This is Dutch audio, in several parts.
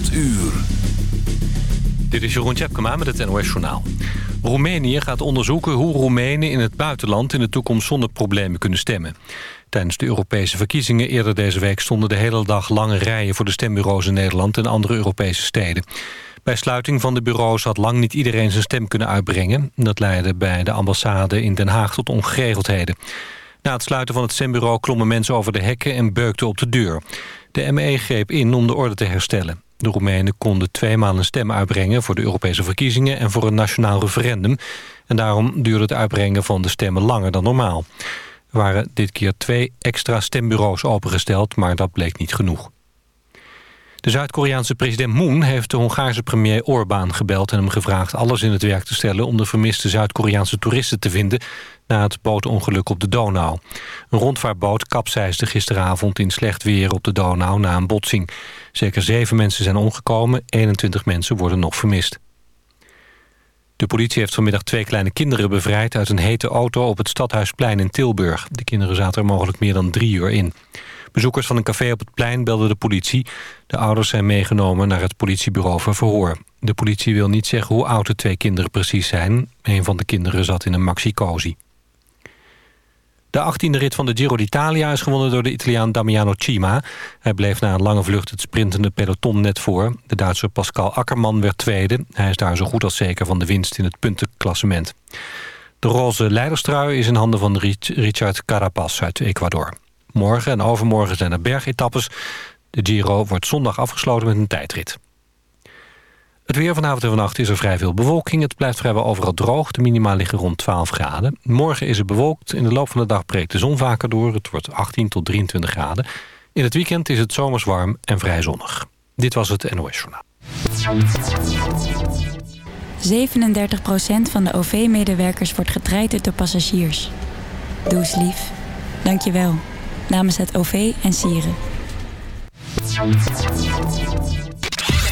8 uur. Dit is Jeroen Tjepkema met het NOS Journaal. Roemenië gaat onderzoeken hoe Roemenen in het buitenland... in de toekomst zonder problemen kunnen stemmen. Tijdens de Europese verkiezingen eerder deze week... stonden de hele dag lange rijen voor de stembureaus in Nederland... en andere Europese steden. Bij sluiting van de bureaus had lang niet iedereen zijn stem kunnen uitbrengen. Dat leidde bij de ambassade in Den Haag tot ongeregeldheden. Na het sluiten van het stembureau klommen mensen over de hekken... en beukten op de deur. De ME greep in om de orde te herstellen. De Roemenen konden tweemaal een stem uitbrengen voor de Europese verkiezingen en voor een nationaal referendum. En daarom duurde het uitbrengen van de stemmen langer dan normaal. Er waren dit keer twee extra stembureaus opengesteld, maar dat bleek niet genoeg. De Zuid-Koreaanse president Moon heeft de Hongaarse premier Orbán gebeld... en hem gevraagd alles in het werk te stellen... om de vermiste Zuid-Koreaanse toeristen te vinden... na het bootongeluk op de Donau. Een rondvaartboot kapseisde gisteravond in slecht weer op de Donau na een botsing. Zeker zeven mensen zijn omgekomen, 21 mensen worden nog vermist. De politie heeft vanmiddag twee kleine kinderen bevrijd... uit een hete auto op het Stadhuisplein in Tilburg. De kinderen zaten er mogelijk meer dan drie uur in. Bezoekers van een café op het plein belden de politie. De ouders zijn meegenomen naar het politiebureau voor verhoor. De politie wil niet zeggen hoe oud de twee kinderen precies zijn. Een van de kinderen zat in een maxi-cosi. De 18e rit van de Giro d'Italia is gewonnen door de Italiaan Damiano Cima. Hij bleef na een lange vlucht het sprintende peloton net voor. De Duitse Pascal Akkerman werd tweede. Hij is daar zo goed als zeker van de winst in het puntenklassement. De roze leiderstrui is in handen van Richard Carapaz uit Ecuador. Morgen en overmorgen zijn er bergetappes. De Giro wordt zondag afgesloten met een tijdrit. Het weer vanavond en vannacht is er vrij veel bewolking. Het blijft vrijwel overal droog. De minima liggen rond 12 graden. Morgen is het bewolkt. In de loop van de dag breekt de zon vaker door. Het wordt 18 tot 23 graden. In het weekend is het zomers warm en vrij zonnig. Dit was het NOS Journaal. 37% van de OV-medewerkers wordt getraind door passagiers. Doe eens lief. Dank je wel namens het OV en Sieren.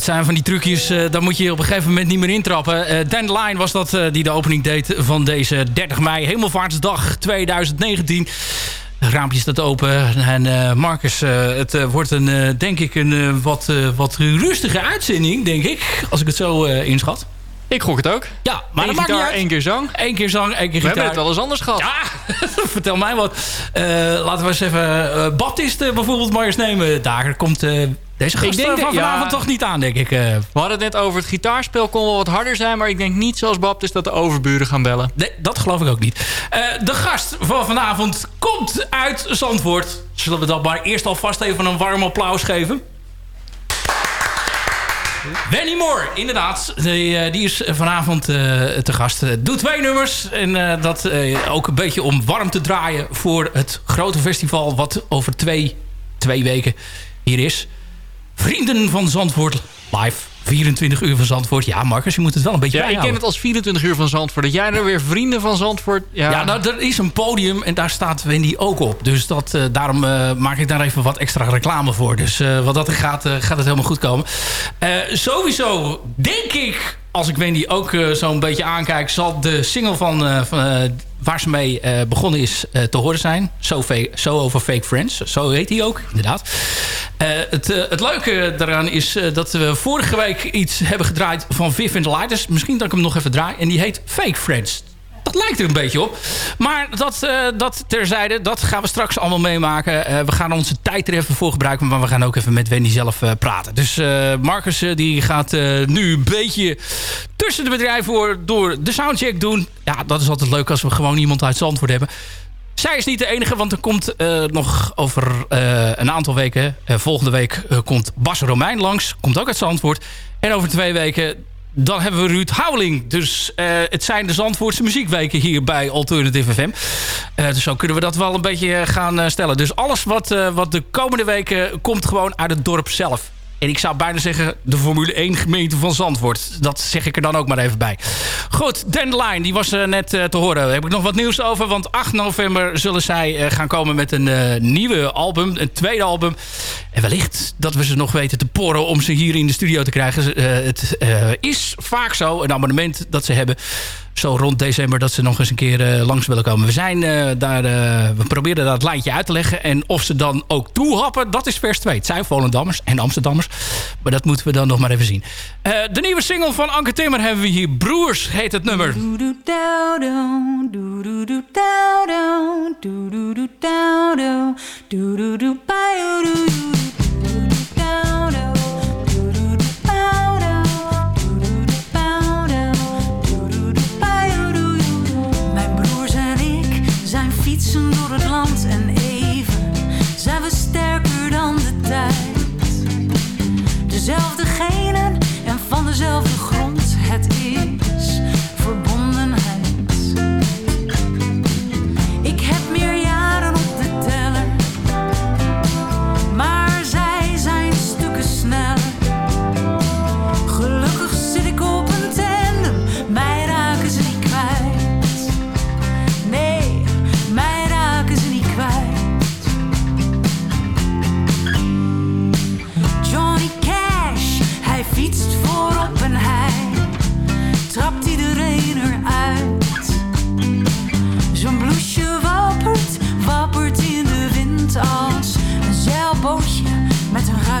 Het zijn van die trucjes, uh, daar moet je op een gegeven moment niet meer intrappen. Uh, Dan Line was dat die de opening deed van deze 30 mei, Hemelvaartsdag 2019. Het raampje staat open. En Marcus, het wordt een, denk ik een wat, wat rustige uitzending, denk ik. Als ik het zo inschat. Ik gok het ook. Ja, maar Eén maakt niet één keer zang. Eén keer zang, één keer gitaar. We hebben het wel eens anders gehad. Ja, vertel mij wat. Uh, laten we eens even uh, Baptist uh, bijvoorbeeld maar eens nemen. Daar komt deze gast ik denk van vanavond toch niet aan, denk ik. We hadden het net over het gitaarspel. Kon wel wat harder zijn, maar ik denk niet zoals Baptist dat de overburen gaan bellen. Nee, dat geloof ik ook niet. de gast van vanavond komt uit Zandvoort. Zullen we dat maar eerst alvast even een warm applaus geven? Wenny Moore, inderdaad. Die, eh, die is vanavond uh, te gast. Doet twee nummers. En uh, dat ook een beetje om warm te draaien voor het grote festival... wat over twee, twee weken hier is. Vrienden van Zandvoort live. 24 uur van Zandvoort. Ja, Marcus, je moet het wel een beetje Ja, ik ken het als 24 uur van Zandvoort. Dat jij er weer vrienden van Zandvoort... Ja, ja nou, er is een podium en daar staat Wendy ook op. Dus dat, uh, daarom uh, maak ik daar even wat extra reclame voor. Dus uh, wat dat gaat, gaat het helemaal goed komen. sowieso denk ik, als ik Wendy ook zo'n beetje aankijk... zal de single van, van waar ze mee begonnen is te horen zijn. So, over Fake Friends. Zo heet hij ook, inderdaad. Het, het leuke daaraan is dat we vorige week iets hebben gedraaid van Viv and the Lighters. Misschien dat ik hem nog even draai. En die heet Fake Friends lijkt er een beetje op. Maar dat, uh, dat terzijde, dat gaan we straks allemaal meemaken. Uh, we gaan onze tijd er even voor gebruiken. Maar we gaan ook even met Wendy zelf uh, praten. Dus Marcus die gaat nu een beetje tussen de bedrijven door de soundcheck doen. Ja, dat is altijd leuk als we gewoon iemand uit Zandvoort hebben. Zij is niet de enige, want er komt nog over een aantal weken... volgende week komt Bas Romein langs. Komt ook uit Zandvoort. En over twee weken dan hebben we Ruud Houweling. Dus uh, het zijn de Zandvoortse muziekweken hier bij Alternative FM. Uh, dus zo kunnen we dat wel een beetje gaan uh, stellen. Dus alles wat, wat de komende weken komt gewoon uit het dorp zelf. En ik zou bijna zeggen de Formule 1 gemeente van Zandvoort. Dat zeg ik er dan ook maar even bij. Goed, Dandelion, die was uh, net uh, te horen. Daar heb ik nog wat nieuws over. Want 8 november zullen zij uh, gaan komen met een nieuwe album. Een tweede album. En wellicht dat we ze nog weten te porren om ze hier in de studio te krijgen. het is vaak zo, een abonnement dat ze hebben zo rond december dat ze nog eens een keer uh, langs willen komen. We zijn uh, daar, uh, we proberen dat lijntje uit te leggen. En of ze dan ook toehappen, dat is vers 2. Het zijn Volendammers en Amsterdammers. Maar dat moeten we dan nog maar even zien. de nieuwe single van Anke Timmer hebben we hier. Broers heet het nummer. Dezelfde genen en van dezelfde grond.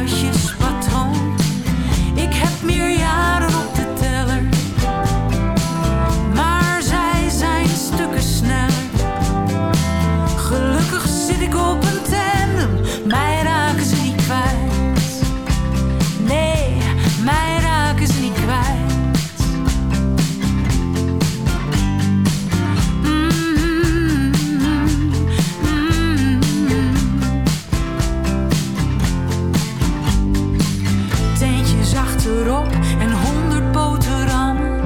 how achterop en honderd boterhammen.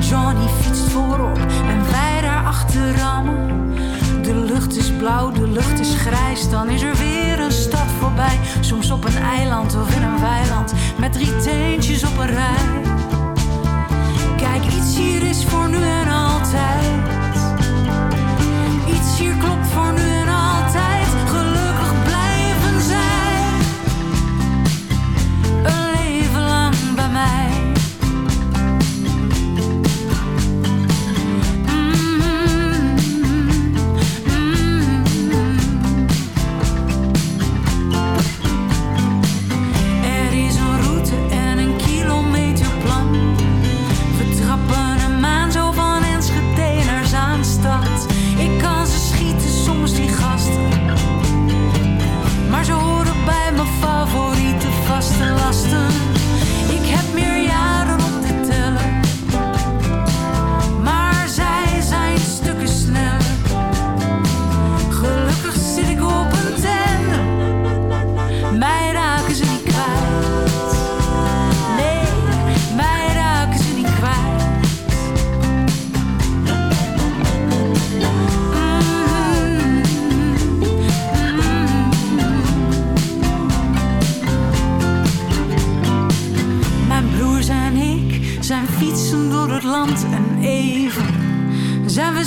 Johnny fietst voorop en wij daar. De lucht is blauw, de lucht is grijs, dan is er weer een stad voorbij. Soms op een eiland of in een weiland met drie teentjes op een rij. Kijk, iets hier is voor nu en altijd. Iets hier klopt voor nu en altijd.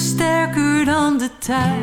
Sterker dan de tijd.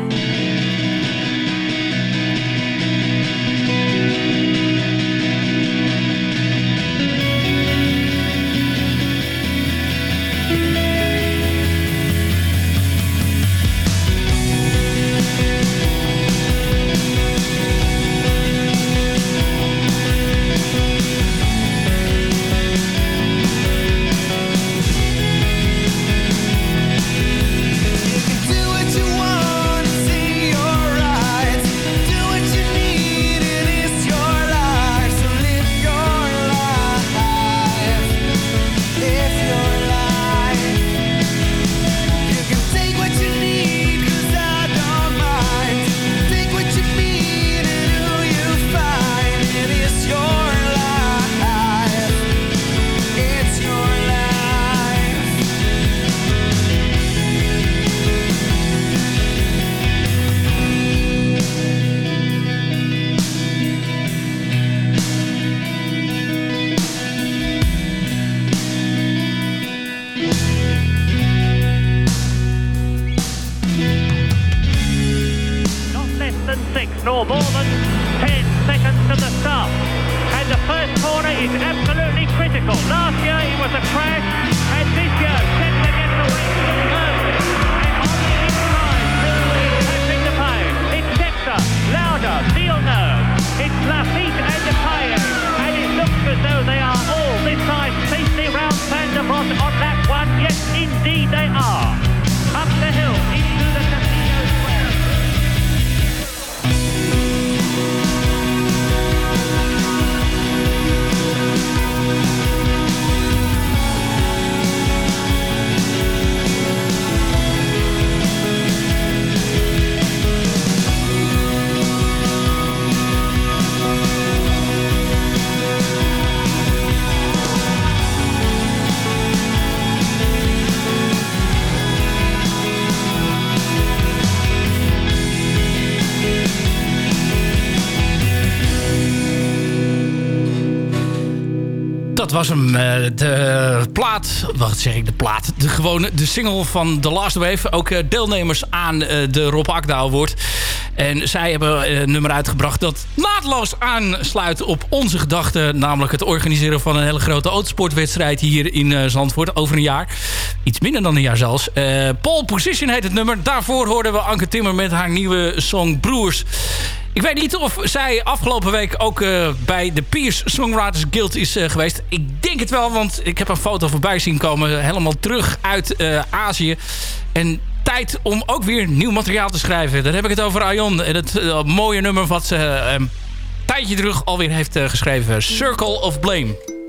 Was hem. Eh, de plaat, wat zeg ik, de plaat. De gewone, de single van The Last Wave. Ook eh, deelnemers aan eh, de Rob Akda Award. En zij hebben een nummer uitgebracht dat naadloos aansluit op onze gedachten. Namelijk het organiseren van een hele grote autosportwedstrijd hier in Zandvoort over een jaar. Iets minder dan een jaar zelfs. Uh, Pole Position heet het nummer. Daarvoor hoorden we Anke Timmer met haar nieuwe song Broers. Ik weet niet of zij afgelopen week ook uh, bij de Peers Songwriters Guild is uh, geweest. Ik denk het wel, want ik heb een foto voorbij zien komen. Helemaal terug uit Azië. En tijd om ook weer nieuw materiaal te schrijven. Dan heb ik het over Aion. En het mooie nummer wat ze een tijdje terug alweer heeft geschreven. Circle of Blame.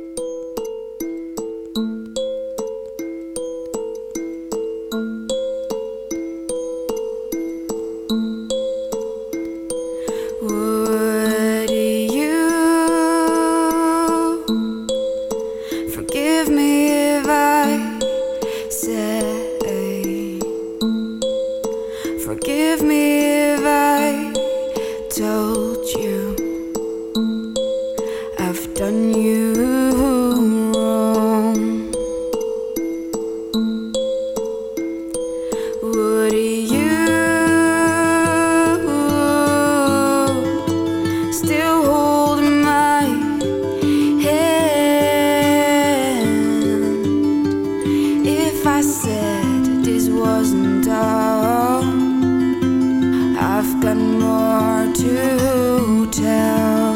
this wasn't all. I've got more to tell.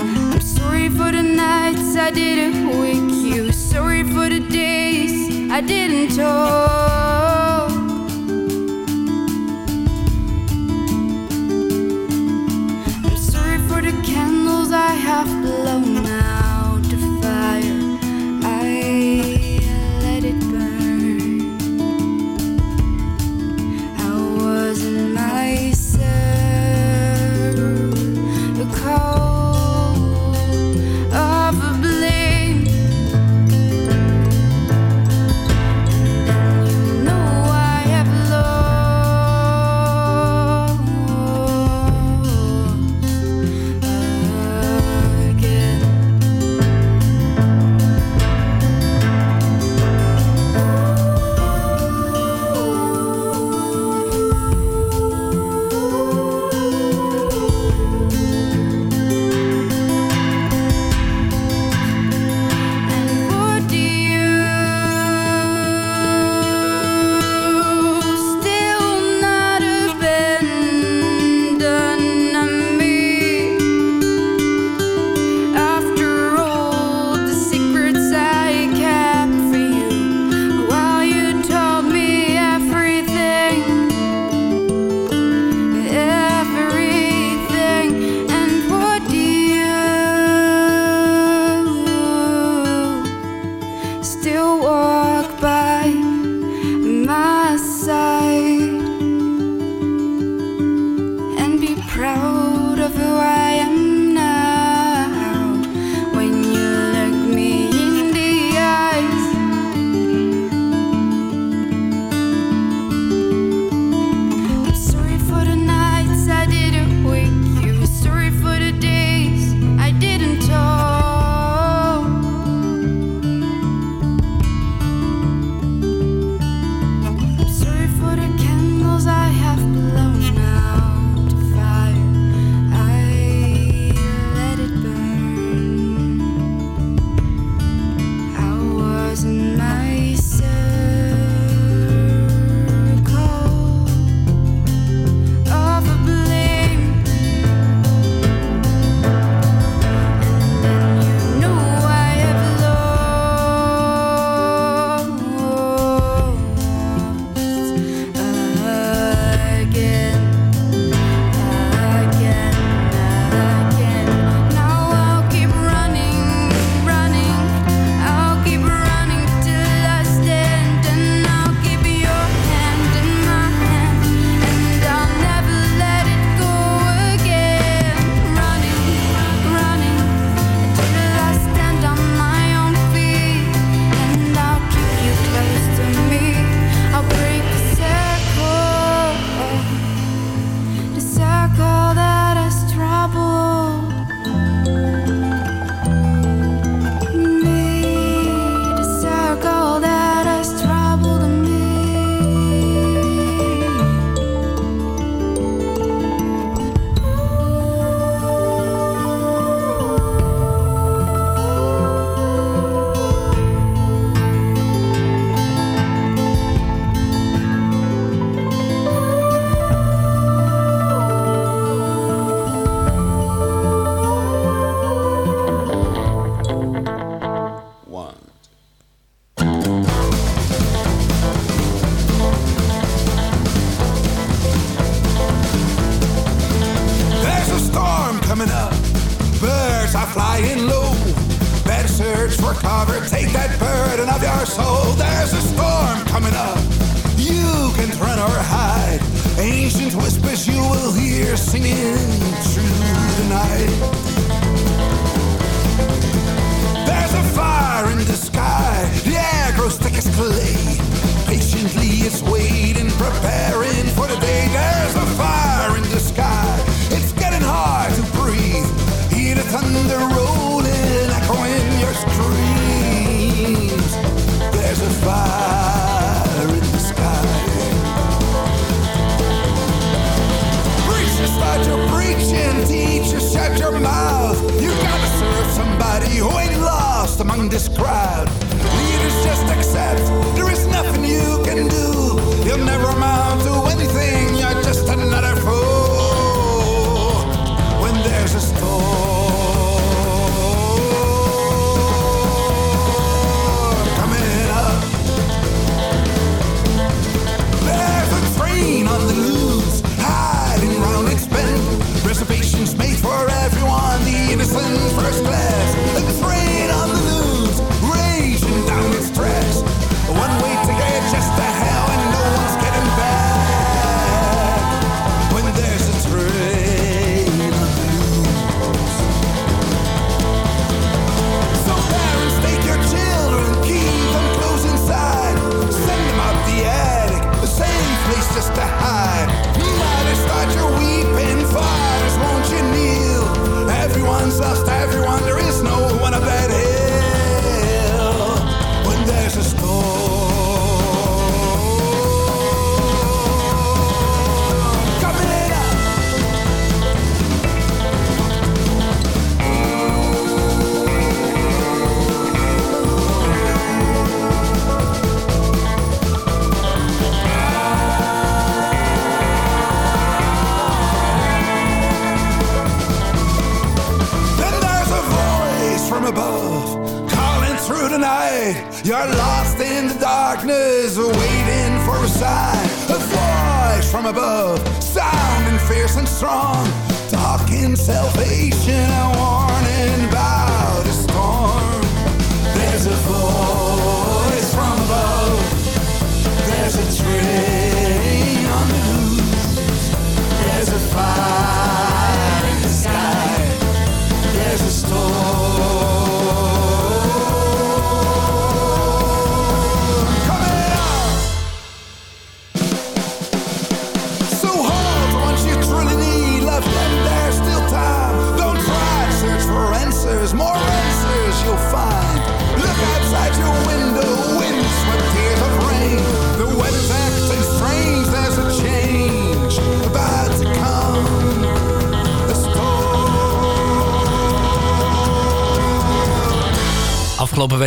I'm sorry for the nights I didn't wake you. Sorry for the days I didn't talk.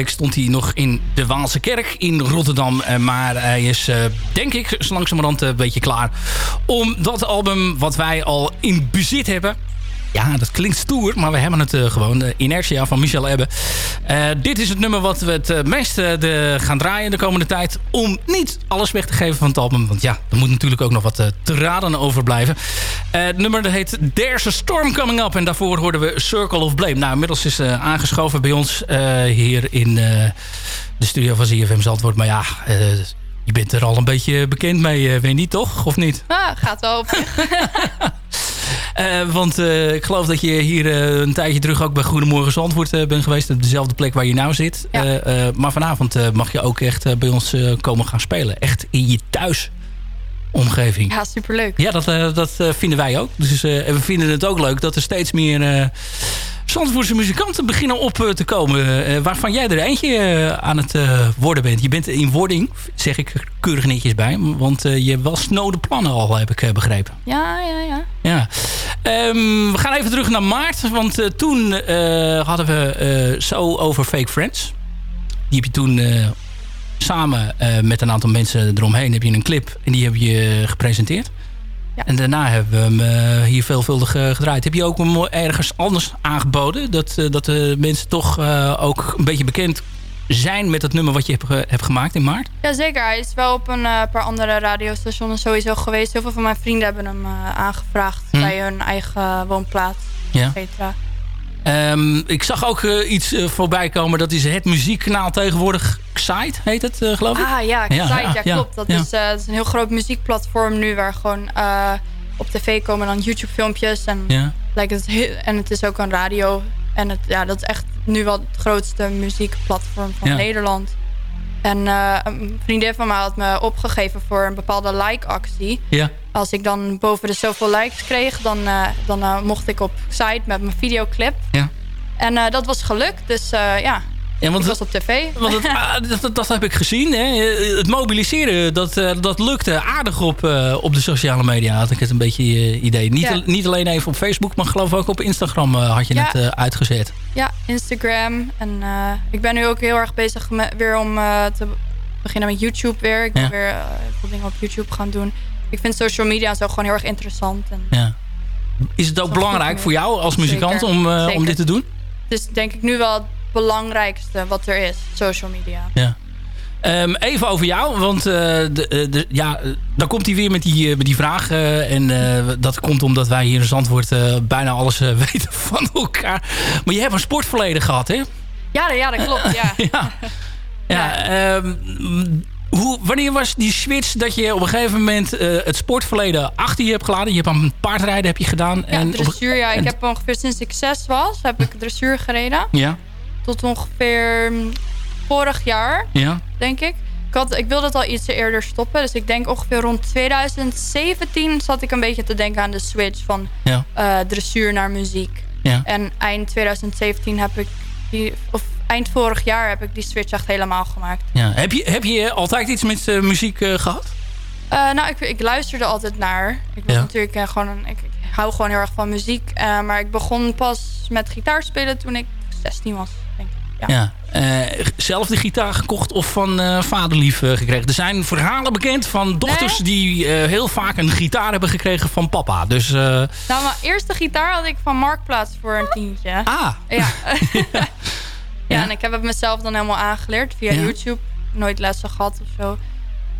Stond hij nog in de Waalse Kerk in Rotterdam. maar hij is, denk ik, zo langzamerhand een beetje klaar. Om dat album wat wij al in bezit hebben ja, dat klinkt stoer, maar we hebben het uh, gewoon. Uh, Inertia van Michel Ebbe. Uh, dit is het nummer wat we het meeste de, gaan draaien de komende tijd. Om niet alles weg te geven van het album. Want ja, er moet natuurlijk ook nog wat te raden overblijven. het nummer dat heet There's a Storm Coming Up. En daarvoor hoorden we Circle of Blame. Nou, inmiddels is aangeschoven bij ons hier in de studio van ZFM Zandvoort. Maar ja... je bent er al een beetje bekend mee, weet je niet, toch? Of niet? Ah, gaat wel op Uh, want uh, ik geloof dat je hier uh, een tijdje terug ook bij Goedemorgen Zandvoort bent geweest. Op dezelfde plek waar je nou zit. Ja. maar vanavond mag je ook echt bij ons komen gaan spelen. Echt in je thuisomgeving. Ja, superleuk. Ja, dat, dat vinden wij ook. Dus en we vinden het ook leuk dat er steeds meer Zandvoortse muzikanten beginnen op te komen. Uh, waarvan jij er eentje uh, aan het uh, worden bent. Je bent in wording, zeg ik keurig netjes bij. Want je hebt wel snode plannen al, heb ik begrepen. Ja, ja, ja. ja. Um, we gaan even terug naar maart. Want toen hadden we zo over Fake Friends. Die heb je toen samen met een aantal mensen eromheen... heb je een clip en die heb je gepresenteerd. Ja. En daarna hebben we hem uh, hier veelvuldig uh, gedraaid. Heb je ook hem ergens anders aangeboden? Dat, dat de mensen toch ook een beetje bekend zijn met het nummer wat je hebt, hebt gemaakt in maart? Jazeker, hij is wel op een paar andere radiostations sowieso geweest. Heel veel van mijn vrienden hebben hem aangevraagd hm. bij hun eigen woonplaats, ja. et cetera. Um, ik zag ook uh, iets uh, voorbij komen. Dat is het muziekkanaal tegenwoordig. Xite heet het, uh, geloof ik? Ah ja, Xite, ja, ja, ja klopt. Dat, Is, dat, is, een heel groot muziekplatform nu... waar gewoon op tv komen dan YouTube filmpjes. En, like, het heel, en het is ook een radio. En het, ja, dat is echt nu wel het grootste muziekplatform van Nederland. En een vriendin van mij had me opgegeven voor een bepaalde like-actie. Ja als ik dan boven de zoveel likes kreeg, dan, uh, dan uh, mocht ik op site met mijn videoclip. Ja. En uh, dat was gelukt, dus ja, ja, want was op tv. Want het, ah, dat, dat, heb ik gezien. Hè. Het mobiliseren, dat, dat lukte aardig op, op de sociale media. Had ik het een beetje idee. Niet, ja. niet alleen even op Facebook, maar geloof ook op Instagram had je ja. het uitgezet. Ja, Instagram. En ik ben nu ook heel erg bezig met, weer om te beginnen met YouTube weer. Ik wil weer veel dingen op YouTube gaan doen ik vind social media zo gewoon heel erg interessant. En ja. Is het ook belangrijk voor jou als muzikant om, uh, om dit te doen? Het is denk ik nu wel het belangrijkste wat er is, social media. Ja. Um, even over jou, want uh, de, uh, de, ja, dan komt hij weer met die, met die vraag. en dat komt omdat wij hier in Zandvoort bijna alles weten van elkaar. Maar je hebt een sportverleden gehad, hè? Ja, ja dat klopt, ja. ja. ja um, hoe, wanneer was die switch dat je op een gegeven moment uh, het sportverleden achter je hebt geladen? Je hebt aan paardrijden heb je gedaan. Ja, en dressuur, ja. Ik heb ongeveer sinds ik zes was, heb ik dressuur gereden. Ja. Tot ongeveer mm, vorig jaar, ja. denk ik. Ik, had, ik wilde het al iets eerder stoppen. Dus ik denk ongeveer rond 2017 zat ik een beetje te denken aan de switch van ja. uh, dressuur naar muziek. Ja. En eind 2017 heb ik die, of eind vorig jaar heb ik die switch echt helemaal gemaakt. Ja. Heb, je, heb je altijd iets met uh, muziek uh, gehad? Uh, nou, ik, ik, luisterde altijd naar. Ik was natuurlijk gewoon een, ik, ik, hou gewoon heel erg van muziek. maar ik begon pas met gitaar spelen toen ik 16 was, denk ik. Ja. ja. zelf de gitaar gekocht of van vaderlief gekregen? Er zijn verhalen bekend van dochters nee? die heel vaak een gitaar hebben gekregen van papa. Dus, Nou, mijn eerste gitaar had ik van Marktplaats voor een tientje. Ah. Ja. Ja, en ik heb het mezelf dan helemaal aangeleerd via YouTube. Nooit lessen gehad of zo.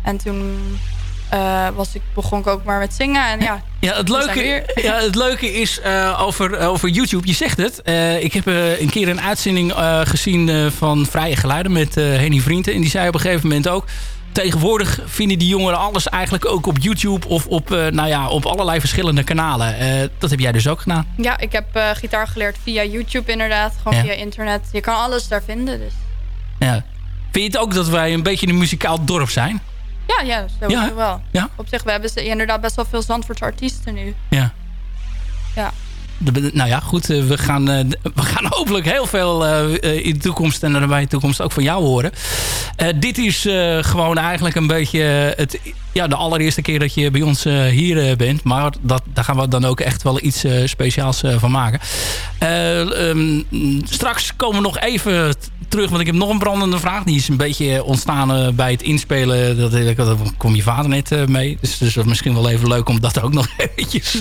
En toen uh, was ik, begon ik ook maar met zingen. En ja, ja, het, leuke, ja, het leuke is uh, over, over YouTube. Je zegt het. Uh, ik heb een keer een uitzending gezien van Vrije Geluiden met Henny Vrienden. En die zei op een gegeven moment ook tegenwoordig vinden die jongeren alles eigenlijk ook op YouTube of op, uh, nou ja, op allerlei verschillende kanalen. Uh, dat heb jij dus ook gedaan. Ja, ik heb uh, gitaar geleerd via YouTube inderdaad. Gewoon via internet. Je kan alles daar vinden. Dus. Ja. Vind je het ook dat wij een beetje een muzikaal dorp zijn? Ja, ja, dat ja? wel. Ja? Op zich, we hebben inderdaad best wel veel Zandvoortse artiesten nu. Ja. Ja nou ja, goed. Eh, we gaan, eh, we gaan hopelijk heel veel eh, in de toekomst en nabije toekomst ook van jou horen. dit is gewoon eigenlijk een beetje het, ja, de allereerste keer dat je bij ons hier bent. Maar dat, daar gaan we dan ook echt wel iets speciaals van maken. Ehm, straks komen we nog even terug, want ik heb nog een brandende vraag. Die is een beetje ontstaan bij het inspelen. Dat, dat kom je vader net mee. Dus, dus misschien wel even leuk om dat ook nog eventjes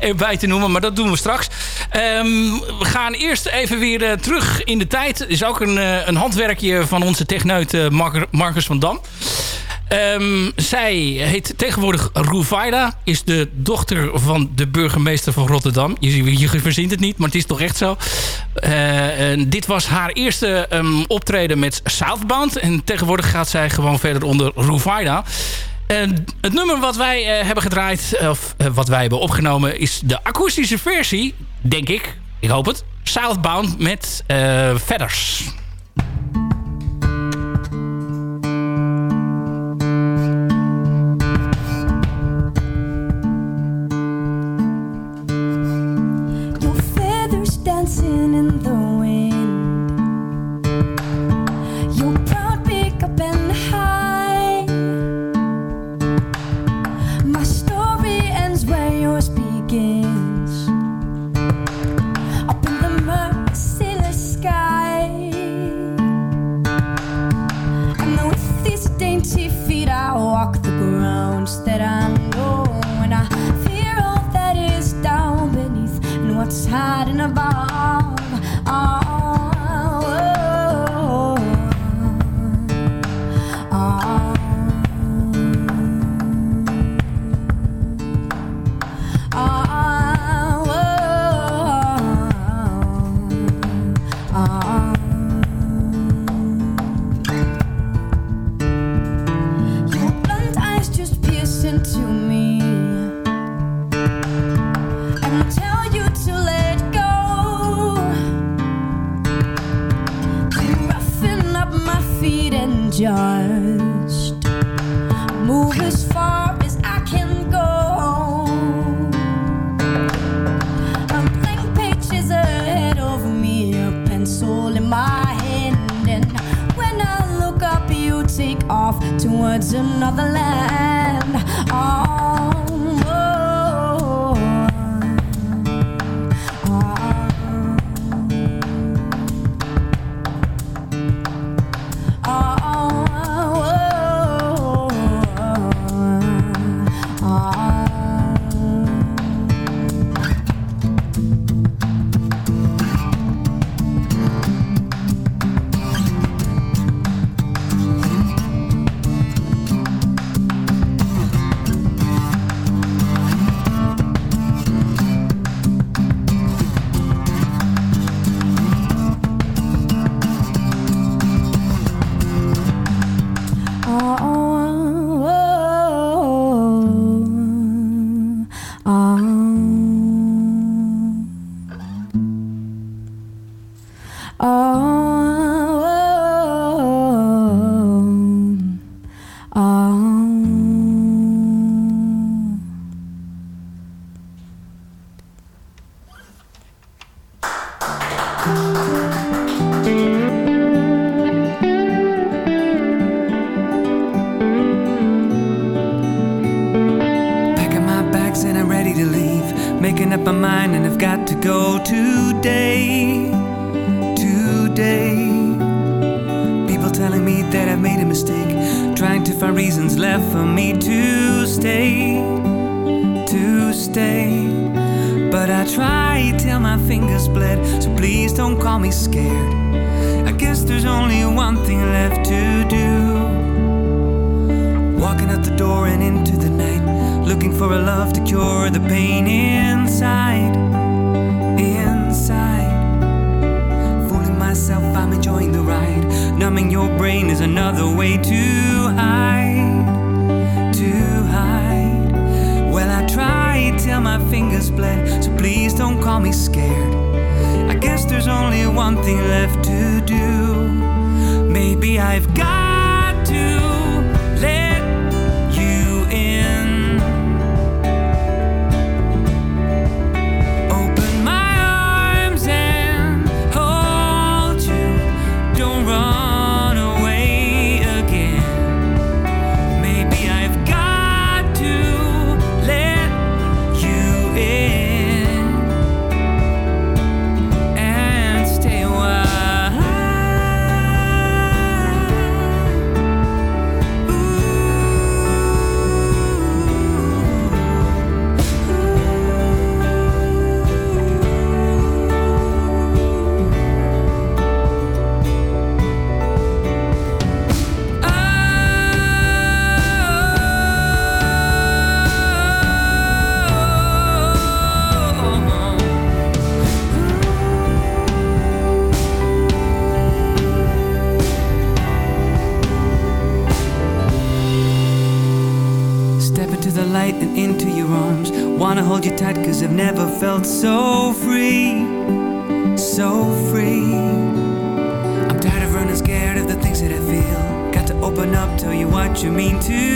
erbij te noemen. Maar dat doen we straks. Ehm, we gaan eerst even weer terug in de tijd. is ook een, een handwerkje van onze techneut Marcus van Dam. Ehm, zij heet tegenwoordig Rouvaida. Is de dochter van de burgemeester van Rotterdam. Je, je verzint het niet, maar het is toch echt zo. Uh, dit was haar eerste um, optreden met Southbound. En tegenwoordig gaat zij gewoon verder onder Rouvaida. En het nummer wat wij uh, hebben gedraaid, of uh, wat wij hebben opgenomen... is de akoestische versie, denk ik. Ik hoop het. Southbound met my fingers bled, so please don't call me scared. I guess there's only one thing left to do. Maybe I've got felt so free, so free. I'm tired of running scared of the things that I feel. Got to open up, tell you what you mean to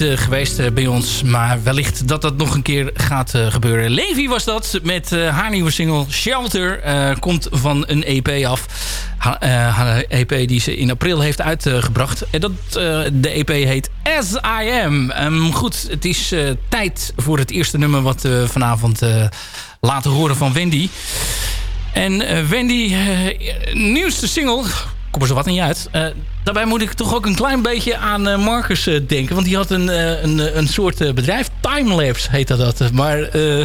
niet geweest bij ons. Maar wellicht dat dat nog een keer gaat gebeuren. Levi was dat met haar nieuwe single Shelter. komt van een EP af. haar EP die ze in april heeft uitgebracht. En dat, de EP heet As I Am. Um, goed, het is tijd voor het eerste nummer wat vanavond laten horen van Wendy. En Wendy, nieuwste single, kom er zo wat niet uit. Daarbij moet ik toch ook een klein beetje aan Marcus denken. Want die had een, een, een soort bedrijf, Timelapse heette dat. Maar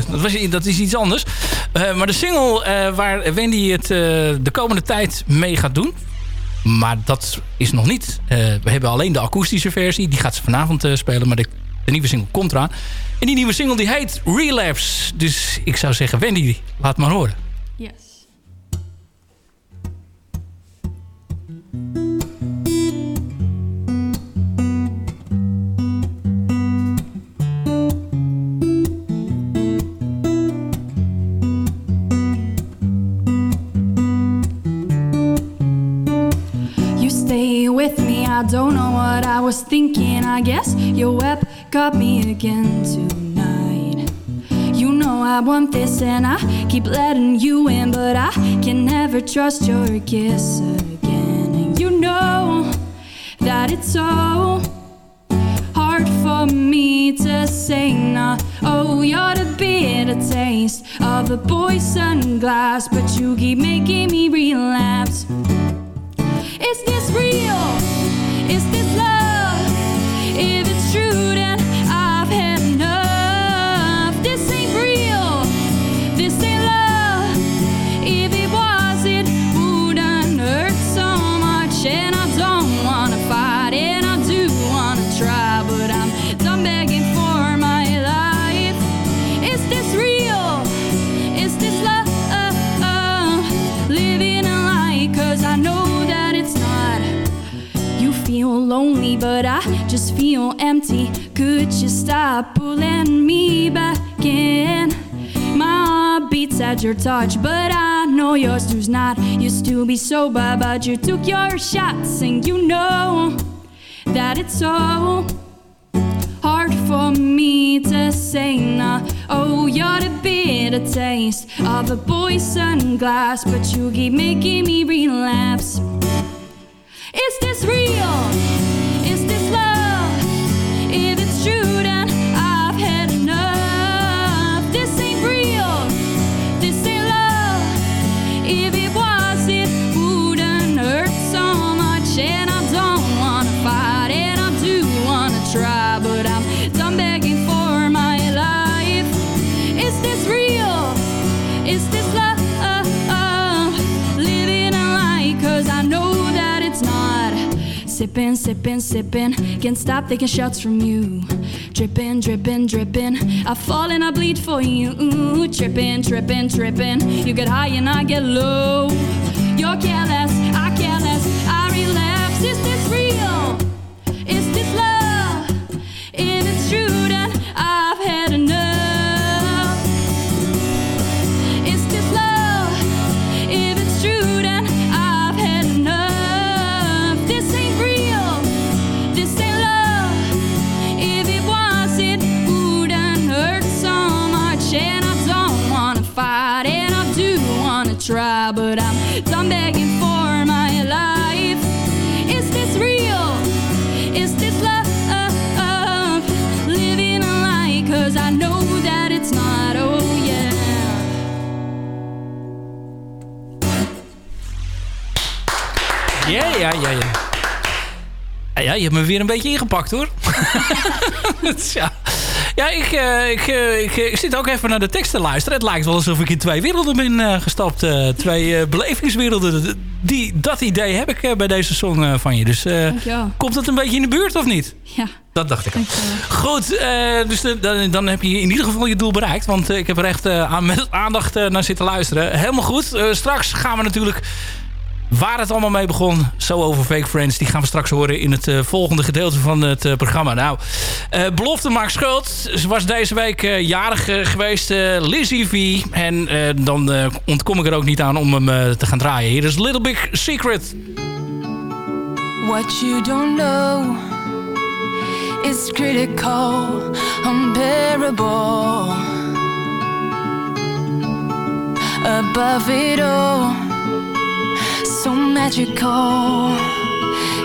dat, was, dat is iets anders. maar de single waar Wendy het de komende tijd mee gaat doen... Maar dat is nog niet. we hebben alleen de akoestische versie. Die gaat ze vanavond spelen. Maar de, de nieuwe single komt eraan. En die nieuwe single die heet Relapse. Dus ik zou zeggen, Wendy, laat maar horen. I don't know what I was thinking. I guess your web got me again tonight. You know I want this and I keep letting you in, but I can never trust your kiss again. And you know that it's so hard for me to say now. Oh, you're the bitter taste of a poison glass, but you keep making me relapse. Is this real? Is but I just feel empty. Could you stop pulling me back in? My heart beats at your touch, but I know yours does not. Used to be sober, but you took your shots, and you know that it's so hard for me to say now. Oh, you're the bitter taste of a poison glass, but you keep making me relapse. Is this real? Sipping, sipping, sipping. Can't stop taking shots from you. Dripping, dripping, dripping. I fall and I bleed for you. Tripping, tripping, tripping. You get high and I get low. You're careless, Ja, ja, ja, ja. Ja, je hebt me weer een beetje ingepakt hoor. ja, ja ik, eh, ik, eh, ik, ik zit ook even naar de tekst te luisteren. Het lijkt wel alsof ik in twee werelden ben eh, gestapt. eh, twee eh, belevingswerelden. Die, dat idee heb ik eh, bij deze song eh, van je. Dus eh, komt het een beetje in de buurt of niet? Ja, Dat dacht ik. Goed, eh, dus de- dan, dan heb je in ieder geval je doel bereikt. Want eh, ik heb er echt eh, aan, met aandacht eh, naar zitten luisteren. Helemaal goed. Eh, straks gaan we natuurlijk... Waar het allemaal mee begon, zo over Fake Friends... die gaan we straks horen in het eh, volgende gedeelte van het eh, programma. Nou, eh, belofte maakt Schuld. Ze was deze week jarig geweest, Lizzie V. En dan ontkom ik er ook niet aan om hem te gaan draaien. Hier is Little Big Secret. What you don't know is critical, unbearable. Above it all so magical,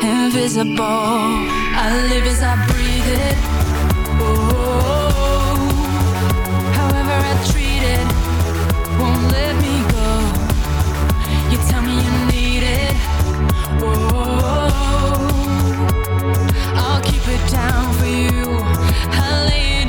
invisible. I live as I breathe it. Oh, however I treat it, won't let me go. You tell me you need it. Oh, I'll keep it down for you. I lay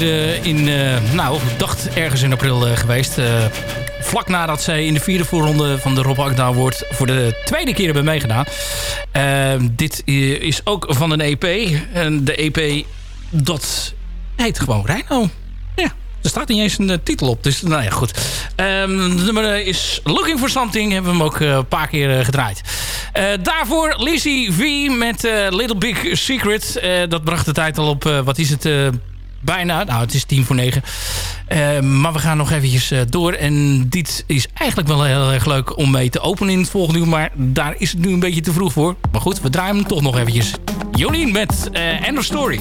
In, uh, nou, dacht ergens in april geweest. vlak nadat zij in de vierde voorronde van de Rob Agda Award voor de tweede keer hebben meegedaan. dit is ook van een EP. En de EP, dat heet gewoon Rhino. Ja, er staat niet eens een titel op. Dus nou ja, goed. De nummer is Looking for Something. Hebben we hem ook een paar keer gedraaid. Daarvoor Lizzie V met Little Big Secret. Dat bracht de tijd al op, wat is het, bijna. Nou, het is tien voor negen. maar we gaan nog eventjes door. En dit is eigenlijk wel heel erg leuk om mee te openen in het volgende uur. Maar daar is het nu een beetje te vroeg voor. Maar goed, we draaien hem toch nog eventjes. Jolien met End of Story.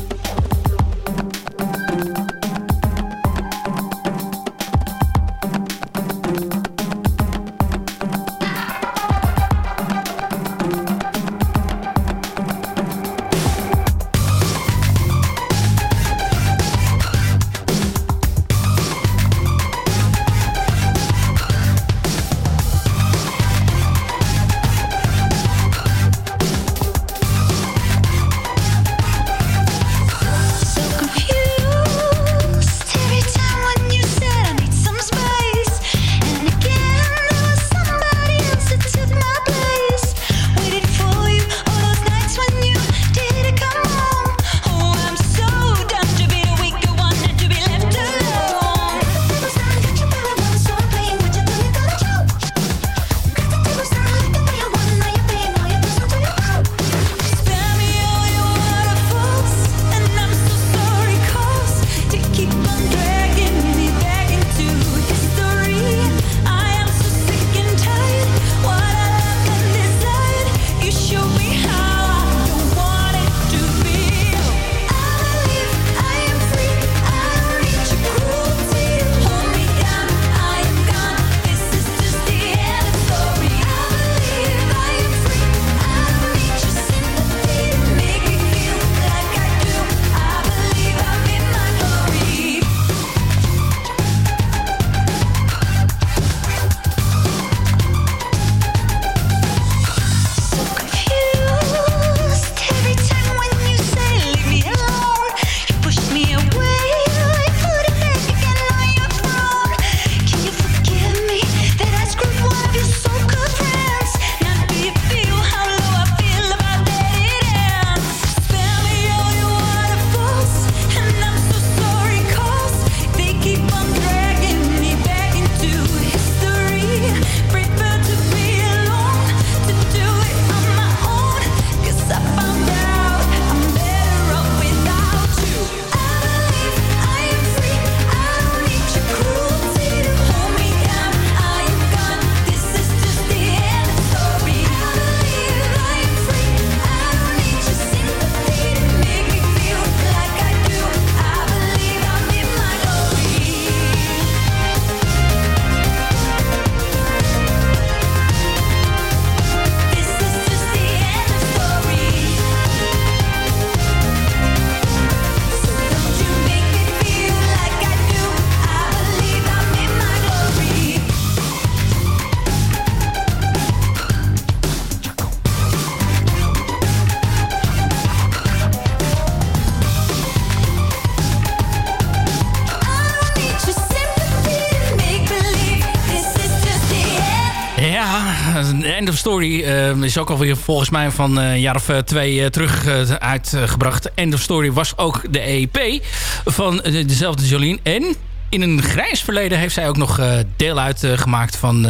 Uh, is ook alweer volgens mij van uh, een jaar of uh, twee terug uitgebracht. End of Story was ook de EP van dezelfde Jolien. En in een grijs verleden heeft zij ook nog deel uitgemaakt van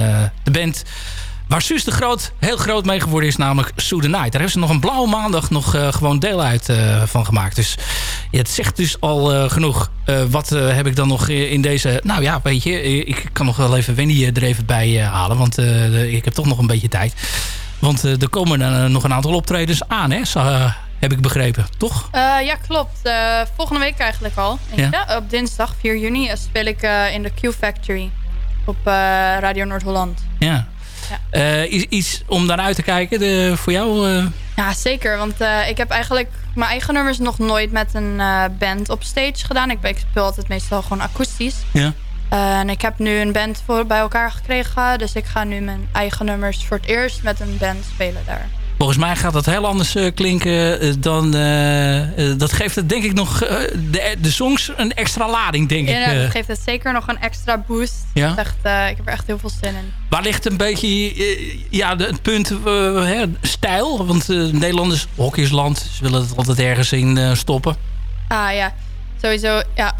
de band... Waar Suus de Groot heel groot mee geworden is, namelijk Sue the Night. Daar heeft ze nog een blauwe maandag nog gewoon deel uit van gemaakt. Dus het zegt dus al genoeg. wat heb ik dan nog in deze... Nou ja, weet je, ik kan nog wel even Wendy er even bij halen. Want ik heb toch nog een beetje tijd. Want er komen nog een aantal optredens aan, hè? Zo, heb ik begrepen, toch? ja, klopt. volgende week eigenlijk al. Ja. Op dinsdag 4 juni speel ik in de Q Factory op Radio Noord-Holland. Ja. Is iets om naar uit te kijken de, voor jou? Ja, zeker. Want ik heb eigenlijk mijn eigen nummers nog nooit met een band op stage gedaan. Ik, ik speel altijd meestal gewoon akoestisch. Ja. en ik heb nu een band voor bij elkaar gekregen. Dus ik ga nu mijn eigen nummers voor het eerst met een band spelen daar. Volgens mij gaat dat heel anders uh, klinken uh, dan... Uh, dat geeft het denk ik nog de, de songs een extra lading, denk ja, ik. Ja, dat geeft het zeker nog een extra boost. Ja? Echt, ik heb er echt heel veel zin in. Waar ligt een beetje ja, de, het punt hè, stijl? Want Nederlanders, hockeyland, ze willen het altijd ergens in stoppen. Ah ja, sowieso ja,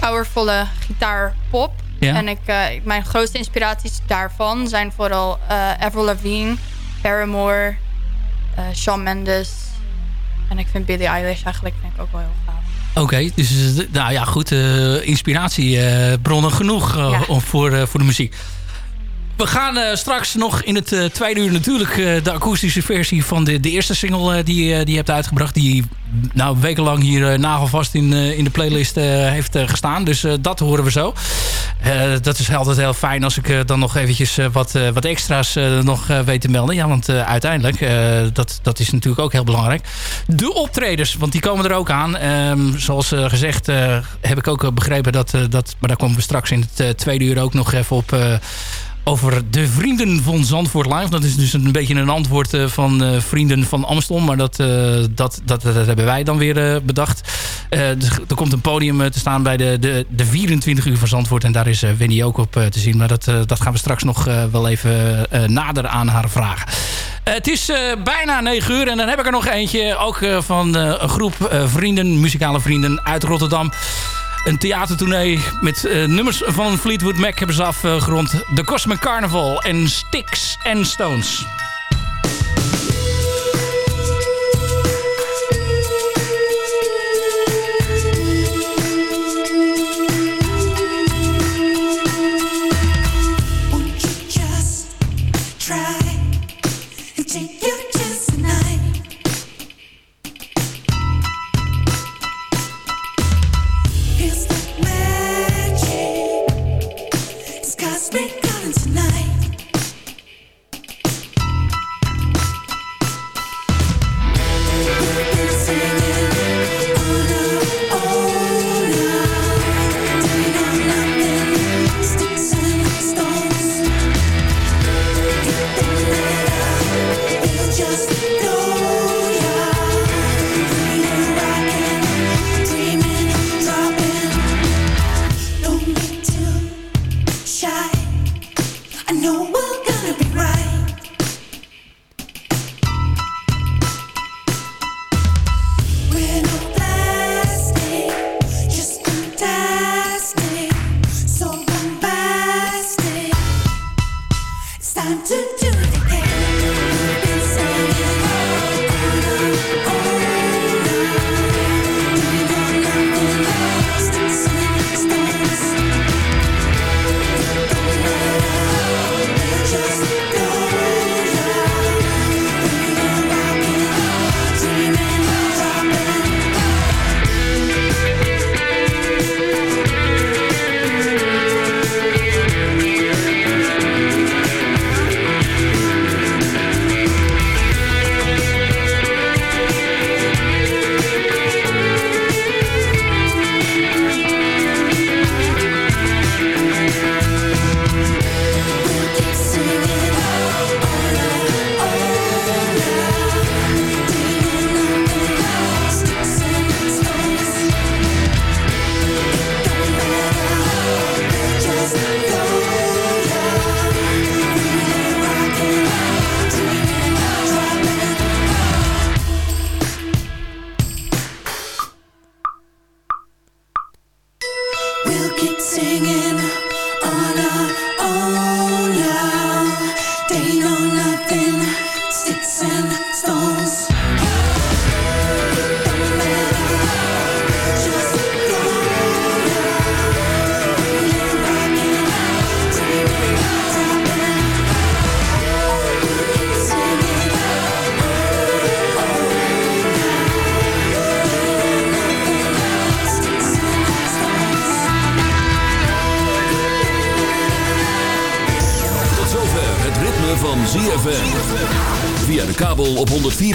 powervolle gitaarpop. Ja. En ik, mijn grootste inspiraties daarvan zijn vooral Avril Lavigne... Paramore, uh, Shawn Mendes. En ik vind Billie Eilish eigenlijk vind ik ook wel heel gaaf. Oké, dus nou ja, goed. Uh, inspiratiebronnen genoeg ja. voor, voor de muziek. We gaan uh, straks nog in het uh, tweede uur natuurlijk uh, de akoestische versie van de, de eerste single die, die je hebt uitgebracht. Die nou wekenlang hier nagelvast in, in de playlist heeft gestaan. Dus dat horen we zo. dat is altijd heel fijn als ik dan nog eventjes wat, wat extra's nog weet te melden. Ja, want uiteindelijk, dat, dat is natuurlijk ook heel belangrijk. De optreders, want die komen er ook aan. Um, zoals gezegd heb ik ook begrepen dat, dat... Maar daar komen we straks in het tweede uur ook nog even op over de Vrienden van Zandvoort Live. Dat is dus een beetje een antwoord uh, van uh, Vrienden van Amstel. Maar dat, uh, dat, dat, dat, hebben wij dan weer bedacht. Dus er komt een podium te staan bij de, de, de 24 uur van Zandvoort. En daar is Winnie ook op te zien. Maar dat, dat gaan we straks nog wel even nader aan haar vragen. het is bijna 9 uur. En dan heb ik er nog eentje. Ook van een groep vrienden, muzikale vrienden uit Rotterdam. Een theatertournee met uh, nummers van Fleetwood Mac hebben ze afgerond. The Cosmic Carnival en Sticks and Stones.